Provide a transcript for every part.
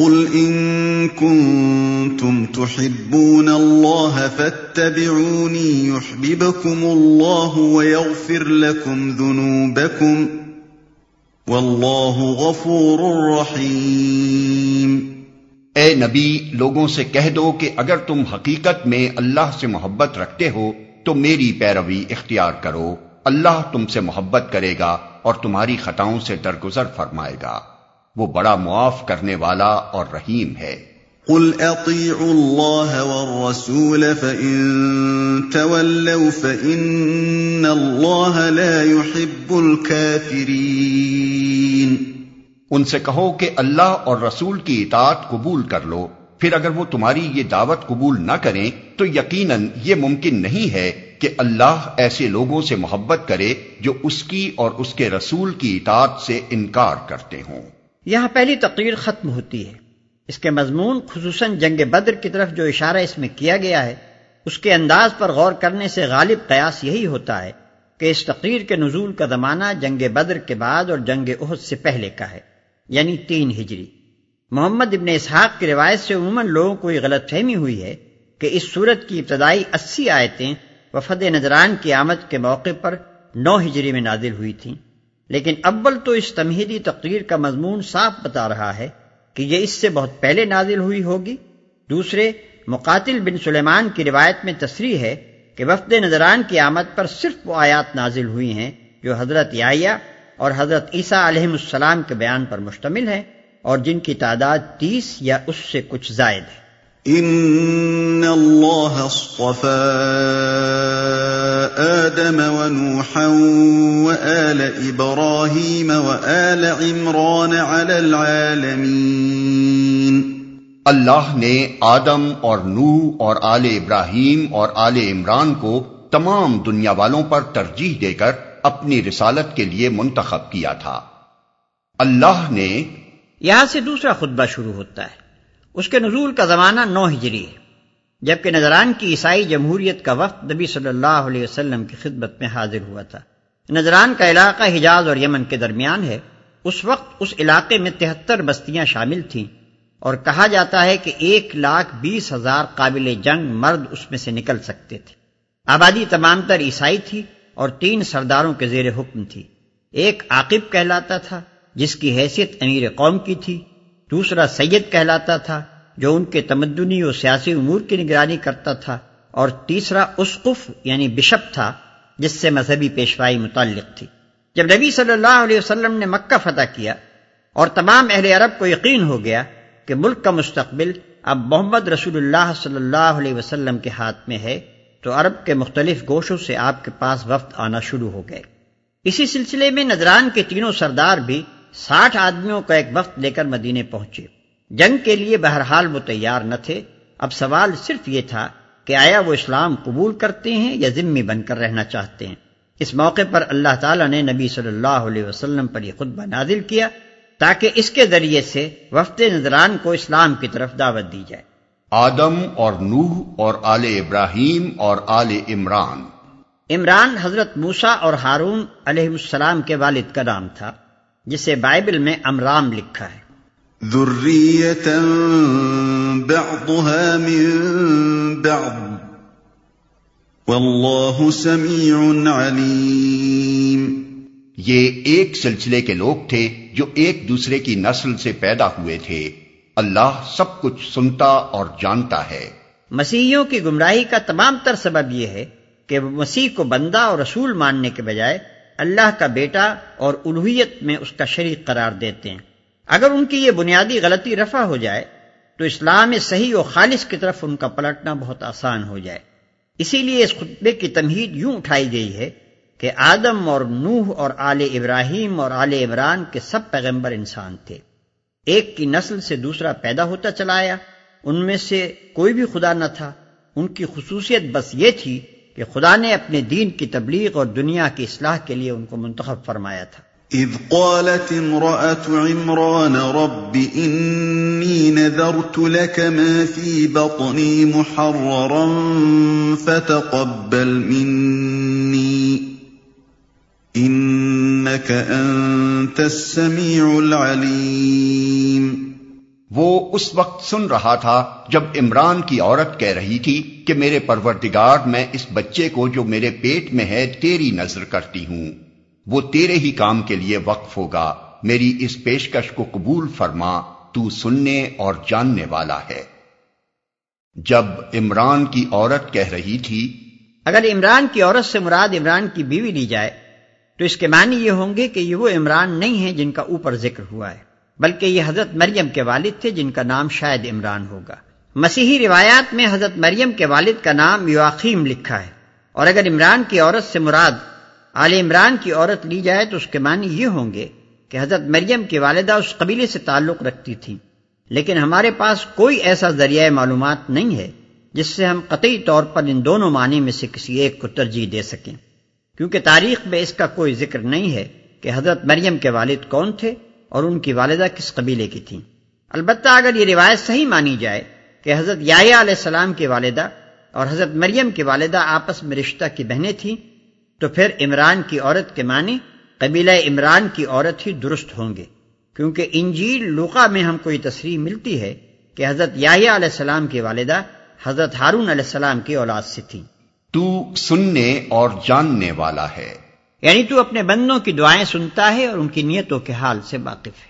قل ان كنتم تحبون الله فاتبعوني يحببكم الله ويغفر لكم ذنوبكم والله غفور رحيم۔ اے نبی، لوگوں سے کہہ دو کہ اگر تم حقیقت میں اللہ سے محبت رکھتے ہو، تو میری پیروی اختیار کرو۔ اللہ تم سے محبت کرے گا اور تمہاری خطاؤں سے درگزر فرمائے گا۔ وہ بڑا معاف کرنے والا اور رحیم ہے۔ قل اطیعوا اللہ والرسول فإن تولوا فإن اللہ لا يحب الكافرین ان سے کہو کہ اللہ اور رسول کی اطاعت قبول کر لو۔ پھر اگر وہ تمہاری یہ دعوت قبول نہ کریں تو یقیناً یہ ممکن نہیں ہے کہ اللہ ایسے لوگوں سے محبت کرے جو اس کی اور اس کے رسول کی اطاعت سے انکار کرتے ہوں۔ یہاں پہلی تقریر ختم ہوتی ہے۔ اس کے مضمون، خصوصاً جنگ بدر کی طرف جو اشارہ اس میں کیا گیا ہے، اس کے انداز پر غور کرنے سے غالب قیاس یہی ہوتا ہے کہ اس تقریر کے نزول کا زمانہ جنگ بدر کے بعد اور جنگ عہد سے پہلے کا ہے یعنی تین ہجری۔ محمد ابن اسحاق کی روایت سے عموماً لوگوں کو یہ غلط فہمی ہوئی ہے کہ اس صورت کی ابتدائی اسی آیتیں وفد نظران کی آمد کے موقع پر نو ہجری میں نازل ہوئی تھیں۔ لیکن اول تو اس تمہیدی تقریر کا مضمون صاف بتا رہا ہے کہ یہ اس سے بہت پہلے نازل ہوئی ہوگی۔ دوسرے، مقاتل بن سلیمان کی روایت میں تصریح ہے کہ وفد نظران کی آمد پر صرف وہ آیات نازل ہوئی ہیں جو حضرت یایا اور حضرت عیسیٰ علیہ السلام کے بیان پر مشتمل ہے اور جن کی تعداد تیس یا اس سے کچھ زائد ہے۔ ان اللہ آدم ونوحا وآل ابراہیم وآل عمران على العالمین اللہ نے آدم اور نوح اور آل ابراہیم اور آل عمران کو تمام دنیا والوں پر ترجیح دے کر اپنی رسالت کے لیے منتخب کیا تھا۔ اللہ نے یہاں سے دوسرا خطبہ شروع ہوتا ہے۔ اس کے نزول کا زمانہ نو ہجری ہے۔ جبکہ نظران کی عیسائی جمہوریت کا وقت نبی صلی اللہ علیہ وسلم کی خدمت میں حاضر ہوا تھا۔ نظران کا علاقہ حجاز اور یمن کے درمیان ہے۔ اس وقت اس علاقے میں تہتر بستیاں شامل تھیں اور کہا جاتا ہے کہ ایک لاکھ بیس ہزار قابل جنگ مرد اس میں سے نکل سکتے تھے۔ آبادی تمام تر عیسائی تھی اور تین سرداروں کے زیر حکم تھی۔ ایک عاقب کہلاتا تھا، جس کی حیثیت امیر قوم کی تھی۔ دوسرا سید کہلاتا تھا۔ جو ان کے تمدنی و سیاسی امور کی نگرانی کرتا تھا اور تیسرا اسقف یعنی بشپ تھا، جس سے مذہبی پیشوائی متعلق تھی۔ جب نبی صلی اللہ علیہ وسلم نے مکہ فتح کیا اور تمام اہل عرب کو یقین ہو گیا کہ ملک کا مستقبل اب محمد رسول اللہ صلی اللہ علیہ وسلم کے ہاتھ میں ہے، تو عرب کے مختلف گوشوں سے آپ کے پاس وفد آنا شروع ہو گئے۔ اسی سلسلے میں نذران کے تینوں سردار بھی ساٹھ آدمیوں کا ایک وقت لے کر مدینے پہنچے۔ جنگ کے لیے بہرحال وہ تیار نہ تھے۔ اب سوال صرف یہ تھا کہ آیا وہ اسلام قبول کرتے ہیں یا ذمہ بن کر رہنا چاہتے ہیں؟ اس موقع پر اللہ تعالیٰ نے نبی صلی اللہ علیہ وسلم پر یہ خطبہ نازل کیا تاکہ اس کے ذریعے سے وفد نظران کو اسلام کی طرف دعوت دی جائے۔ آدم اور نوح اور آل ابراہیم اور آل عمران۔ عمران حضرت موسا اور ہارون علیہ السلام کے والد کا نام تھا جسے بائبل میں امرام لکھا ہے۔ بعضها من بعض واللہ سمیع علیم یہ ایک سلسلے کے لوگ تھے جو ایک دوسرے کی نسل سے پیدا ہوئے تھے۔ اللہ سب کچھ سنتا اور جانتا ہے۔ مسیحیوں کی گمراہی کا تمام تر سبب یہ ہے کہ وہ مسیح کو بندہ اور رسول ماننے کے بجائے اللہ کا بیٹا اور الوحیت میں اس کا شریک قرار دیتے ہیں۔ اگر ان کی یہ بنیادی غلطی رفع ہو جائے، تو اسلام صحیح و خالص کی طرف ان کا پلٹنا بہت آسان ہو جائے۔ اسی لیے اس خطبے کی تمہید یوں اٹھائی گئی ہے کہ آدم اور نوح اور آل ابراہیم اور آل عمران کے سب پیغمبر انسان تھے۔ ایک کی نسل سے دوسرا پیدا ہوتا چلا آیا۔ ان میں سے کوئی بھی خدا نہ تھا۔ ان کی خصوصیت بس یہ تھی کہ خدا نے اپنے دین کی تبلیغ اور دنیا کی اصلاح کے لیے ان کو منتخب فرمایا تھا۔ اذ قالت امرأة عمران رب انی نذرت لك ما في بطنی محررا فتقبل منی انك انت السميع العليم وہ اس وقت سن رہا تھا جب عمران کی عورت کہہ رہی تھی کہ میرے پروردگار میں اس بچے کو جو میرے پیٹ میں ہے تیری نظر کرتی ہوں۔ وہ تیرے ہی کام کے لیے وقف ہوگا۔ میری اس پیشکش کو قبول فرما، تو سننے اور جاننے والا ہے۔ جب عمران کی عورت کہہ رہی تھی، اگر عمران کی عورت سے مراد عمران کی بیوی لی جائے، تو اس کے معنی یہ ہوں گے کہ یہ وہ عمران نہیں ہیں جن کا اوپر ذکر ہوا ہے، بلکہ یہ حضرت مریم کے والد تھے جن کا نام شاید عمران ہوگا۔ مسیحی روایات میں حضرت مریم کے والد کا نام یواقیم لکھا ہے، اور اگر عمران کی عورت سے مراد آل عمران کی عورت لی جائے تو اس کے معنی یہ ہوں گے کہ حضرت مریم کی والدہ اس قبیلے سے تعلق رکھتی تھی لیکن ہمارے پاس کوئی ایسا ذریعہ معلومات نہیں ہے جس سے ہم قطعی طور پر ان دونوں معنی میں سے کسی ایک کو ترجیح دے سکیں۔ کیونکہ تاریخ میں اس کا کوئی ذکر نہیں ہے کہ حضرت مریم کے والد کون تھے اور ان کی والدہ کس قبیلے کی تھیں۔ البتہ اگر یہ روایت صحیح مانی جائے کہ حضرت علیہ السلام کی والدہ اور حضرت مریم کی والدہ آپس میں رشتہ کی بہنیں تھیں تو پھر عمران کی عورت کے معنی قبیلہ عمران کی عورت ہی درست ہوں گے۔ کیونکہ انجیل لوقا میں ہم کو یہ تصریح ملتی ہے کہ حضرت علیہ السلام کی والدہ حضرت ہارون علیہ السلام کی اولاد سے تھی۔ تو سننے اور جاننے والا ہے۔ یعنی تو اپنے بندوں کی دعائیں سنتا ہے اور ان کی نیتوں کے حال سے واقف ہے۔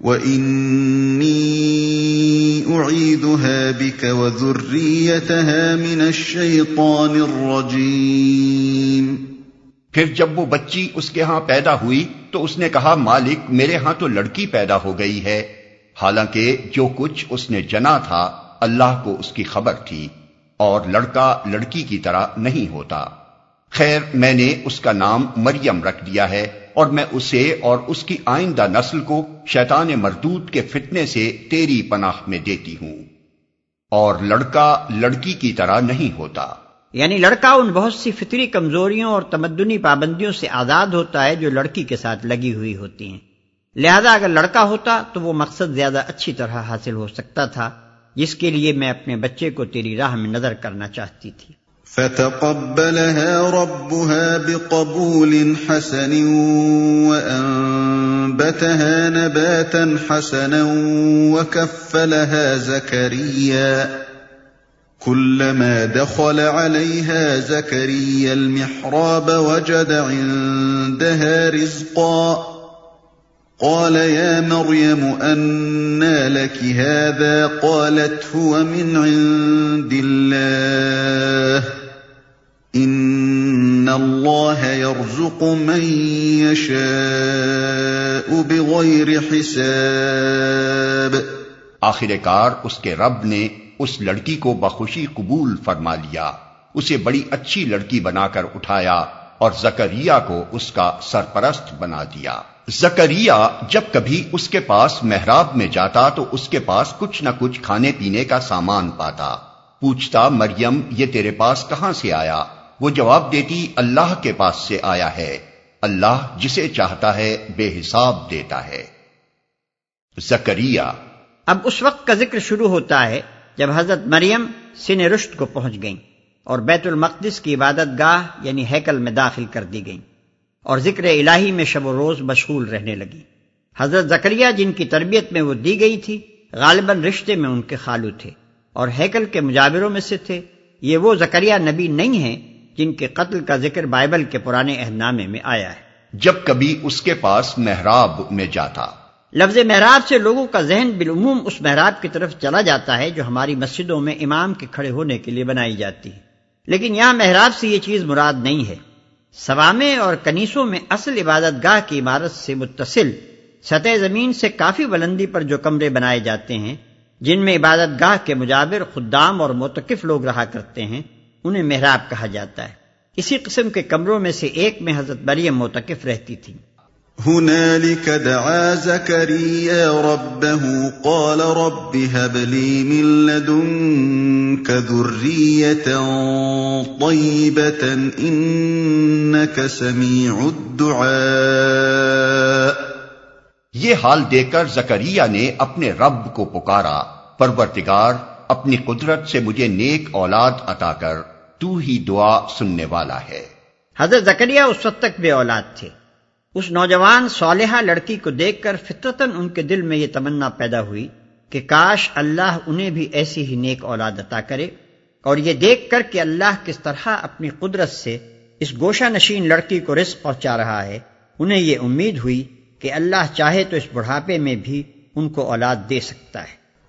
وإني أعيذها بك وذريتها من الشيطان الرجيم پھر جب وہ بچی اس کے ہاں پیدا ہوئی تو اس نے کہا، مالک، میرے ہاں تو لڑکی پیدا ہو گئی ہے۔ حالانکہ جو کچھ اس نے جنا تھا، اللہ کو اس کی خبر تھی اور لڑکا لڑکی کی طرح نہیں ہوتا۔ خیر، میں نے اس کا نام مریم رکھ دیا ہے۔ اور میں اسے اور اس کی آئندہ نسل کو شیطان مردود کے فتنے سے تیری پناہ میں دیتی ہوں۔ اور لڑکا لڑکی کی طرح نہیں ہوتا۔ یعنی لڑکا ان بہت سی فطری کمزوریوں اور تمدنی پابندیوں سے آزاد ہوتا ہے جو لڑکی کے ساتھ لگی ہوئی ہوتی ہیں۔ لہذا اگر لڑکا ہوتا تو وہ مقصد زیادہ اچھی طرح حاصل ہو سکتا تھا، جس کے لیے میں اپنے بچے کو تیری راہ میں نظر کرنا چاہتی تھی۔ فتقبلها ربها بقبول حسن وأنبتها نباتا حسنا وكفلها زكريا. كلما دخل عليها زكريا المحراب وجد عندها رزقا. قال يا مريم أنى لك هذا؟ قالت هو من عند الله. إن الله يرزق من يشاء بغير حساب۔ آخر کار، اس کے رب نے اس لڑکی کو بخوشی قبول فرما لیا۔ اسے بڑی اچھی لڑکی بنا کر اٹھایا اور زکریہ کو اس کا سرپرست بنا دیا۔ زکریہ جب کبھی اس کے پاس محراب میں جاتا تو اس کے پاس کچھ نہ کچھ کھانے پینے کا سامان پاتا۔ پوچھتا، مریم، یہ تیرے پاس کہاں سے آیا؟ وہ جواب دیتی اللہ کے پاس سے آیا ہے۔ اللہ جسے چاہتا ہے بے حساب دیتا ہے۔ زکریہ اب اس وقت کا ذکر شروع ہوتا ہے جب حضرت مریم سن رشت کو پہنچ گئیں اور بیت المقدس کی عبادت گاہ یعنی ہیکل میں داخل کر دی گئیں اور ذکر الہی میں شب و روز مشغول رہنے لگی۔ حضرت زکریہ جن کی تربیت میں وہ دی گئی تھی، غالباً رشتے میں ان کے خالو تھے اور ہیکل کے مجابروں میں سے تھے۔ یہ وہ زکریہ نبی نہیں ہیں جن کے قتل کا ذکر بائبل کے پرانے اہد نامے میں آیا ہے۔ جب کبھی اس کے پاس محراب میں جاتا۔ لفظ محراب سے لوگوں کا ذہن بالعموم اس محراب کی طرف چلا جاتا ہے جو ہماری مسجدوں میں امام کے کھڑے ہونے کے لیے بنائی جاتی ہے۔ لیکن یہاں محراب سے یہ چیز مراد نہیں ہے۔ سوامے اور کنیسوں میں اصل عبادت گاہ کی عمارت سے متصل سطح زمین سے کافی بلندی پر جو کمرے بنائے جاتے ہیں جن میں عبادت گاہ کے مجابر خدام اور متقف لوگ رہا کرتے ہیں۔ انہیں محراب کہا جاتا ہے۔ اسی قسم کے کمروں میں سے ایک میں حضرت مریم متقف رہتی تھی هنالك دعا زكريا ربه قال رب هب لي من لدنك ذرية طيبة إنك سميع الدعاء۔ یہ حال دیکھ کر زکریہ نے اپنے رب کو پکارا پرورتگار اپنی قدرت سے مجھے نیک اولاد عطا کر، تو ہی دعا سننے والا ہے۔ حضرت زکریہ اس وقت تک بے اولاد تھے۔ اس نوجوان صالحہ لڑکی کو دیکھ کر فطرتاً ان کے دل میں یہ تمنا پیدا ہوئی کہ کاش اللہ انہیں بھی ایسی ہی نیک اولاد عطا کرے۔ اور یہ دیکھ کر کہ اللہ کس طرح اپنی قدرت سے اس گوشہ نشین لڑکی کو رزق پہنچا رہا ہے، انہیں یہ امید ہوئی کہ اللہ چاہے تو اس بڑھاپے میں بھی ان کو اولاد دے سکتا ہے۔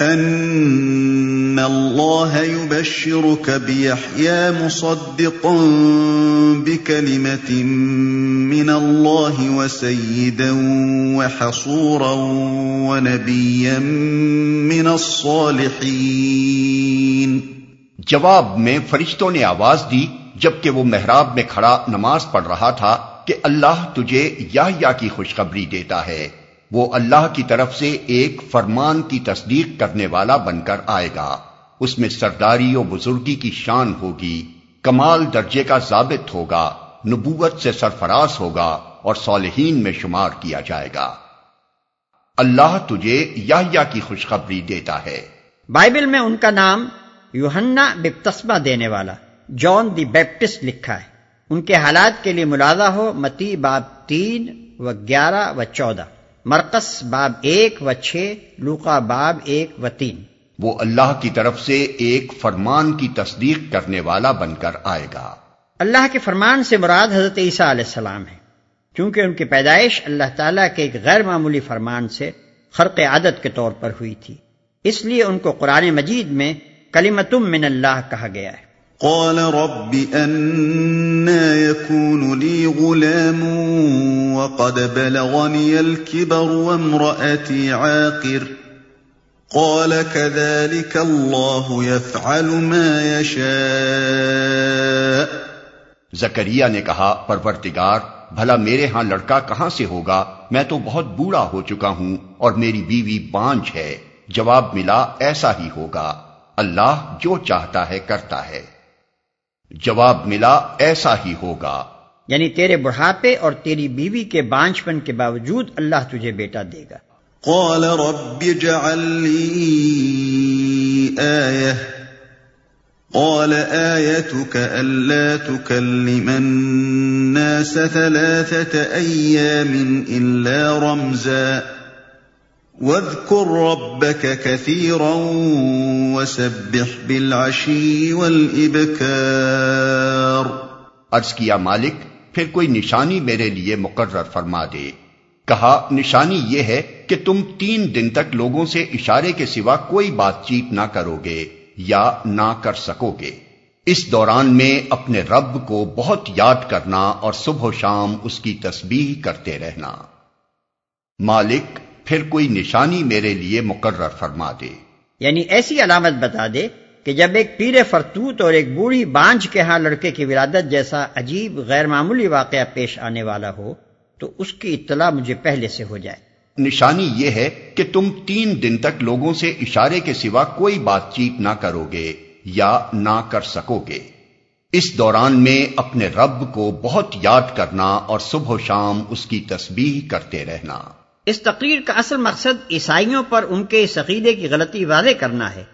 ان اللہ يبشرك بيحيى مصدقا بكلمة من الله وسيدا وحصورا ونبيا من الصالحين جواب میں فرشتوں نے آواز دی جبکہ وہ محراب میں کھڑا نماز پڑھ رہا تھا کہ اللہ تجھے یا کی خوشخبری دیتا ہے۔ وہ اللہ کی طرف سے ایک فرمان کی تصدیق کرنے والا بن کر آئے گا۔ اس میں سرداری و بزرگی کی شان ہوگی، کمال درجے کا ضابط ہوگا، نبوت سے سرفراز ہوگا اور صالحین میں شمار کیا جائے گا۔ اللہ تجھے یا کی خوشخبری دیتا ہے۔ بائبل میں ان کا نام یوہنا بپتسمہ دینے والا، جان دی بیپٹسٹ لکھا ہے۔ ان کے حالات کے لیے ملازہ ہو، متی باب تین و گیارہ و چودہ۔ مرکس باب ایک و چھ لوکا باب ایک و تین۔ وہ اللہ کی طرف سے ایک فرمان کی تصدیق کرنے والا بن کر آئے گا۔ اللہ کے فرمان سے مراد حضرت عیسیٰ علیہ السلام ہے کیونکہ ان کی پیدائش اللہ تعالیٰ کے ایک غیر معمولی فرمان سے خرق عادت کے طور پر ہوئی تھی۔ اس لیے ان کو قرآن مجید میں کلیمتم من اللہ کہا گیا ہے۔ قال رب أنا يكون لي غلام وقد بلغني الكبر وامرأتي عاقر. قال كذلك الله يفعل ما يشاء. زکریہ نے کہا پرورتگار بھلا میرے ہاں لڑکا کہاں سے ہوگا؟ میں تو بہت بوڑھا ہو چکا ہوں اور میری بیوی بانج ہے۔ جواب ملا، ایسا ہی ہوگا۔ اللہ جو چاہتا ہے، کرتا ہے۔ جواب ملا ایسا ہی ہوگا۔ یعنی تیرے بڑھاپے اور تیری بیوی کے بانچپن کے باوجود اللہ تجھے بیٹا دے گا۔ قال رب اجعل لي آية۔ قال آيتك ألا تكلم الناس ثلاثة أيام إلا رمزاً۔ وَاذْكُرْ رَبَّكَ كَثِيرًا وَسَبِّحْ بِالْعَشِيِّ وَالْإِبْكَارِ. عرض کیا مالک، پھر کوئی نشانی میرے لیے مقرر فرما دے۔ کہا، نشانی یہ ہے کہ تم تین دن تک لوگوں سے اشارے کے سوا کوئی بات چیت نہ کرو گے یا نہ کر سکو گے اس دوران میں اپنے رب کو بہت یاد کرنا اور صبح و شام اس کی تسبیح کرتے رہنا۔ مالک پھر کوئی نشانی میرے لیے مقرر فرما دے۔ یعنی ایسی علامت بتا دے کہ جب ایک پیر فرتوت اور ایک بوڑھی بانج کے ہاں لڑکے کی ولادت جیسا عجیب غیر معمولی واقعہ پیش آنے والا ہو تو اس کی اطلاع مجھے پہلے سے ہو جائے۔ نشانی یہ ہے کہ تم تین دن تک لوگوں سے اشارے کے سوا کوئی بات چیت نہ کرو گے یا نہ کر سکو گے اس دوران میں اپنے رب کو بہت یاد کرنا اور صبح و شام اس کی تسبیح کرتے رہنا۔ اس تقریر کا اصل مقصد عیسائیوں پر ان کے اس عقیدے کی غلطی واضح کرنا ہے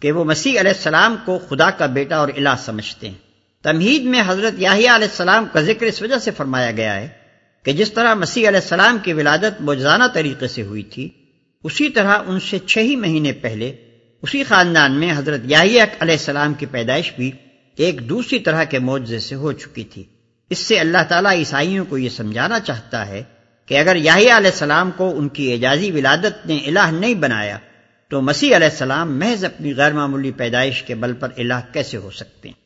کہ وہ مسیح علیہ السلام کو خدا کا بیٹا اور الہ سمجھتے ہیں۔ تمہید میں حضرت یاہیا علیہ السلام کا ذکر اس وجہ سے فرمایا گیا ہے کہ جس طرح مسیح علیہ السلام کی ولادت موجزانہ طریقے سے ہوئی تھی، اسی طرح ان سے چھ ہی مہینے پہلے اسی خاندان میں حضرت یاہیا علیہ السلام کی پیدائش بھی ایک دوسری طرح کے معجزے سے ہو چکی تھی۔ اس سے اللہ تعالیٰ عیسائیوں کو یہ سمجھانا چاہتا ہے کہ اگر یاہیا علیہ السلام کو ان کی اعجازی ولادت نے الہ نہیں بنایا، تو مسیح علیہ السلام محض اپنی غیر معمولی پیدائش کے بل پر الہ کیسے ہو سکتے ہیں؟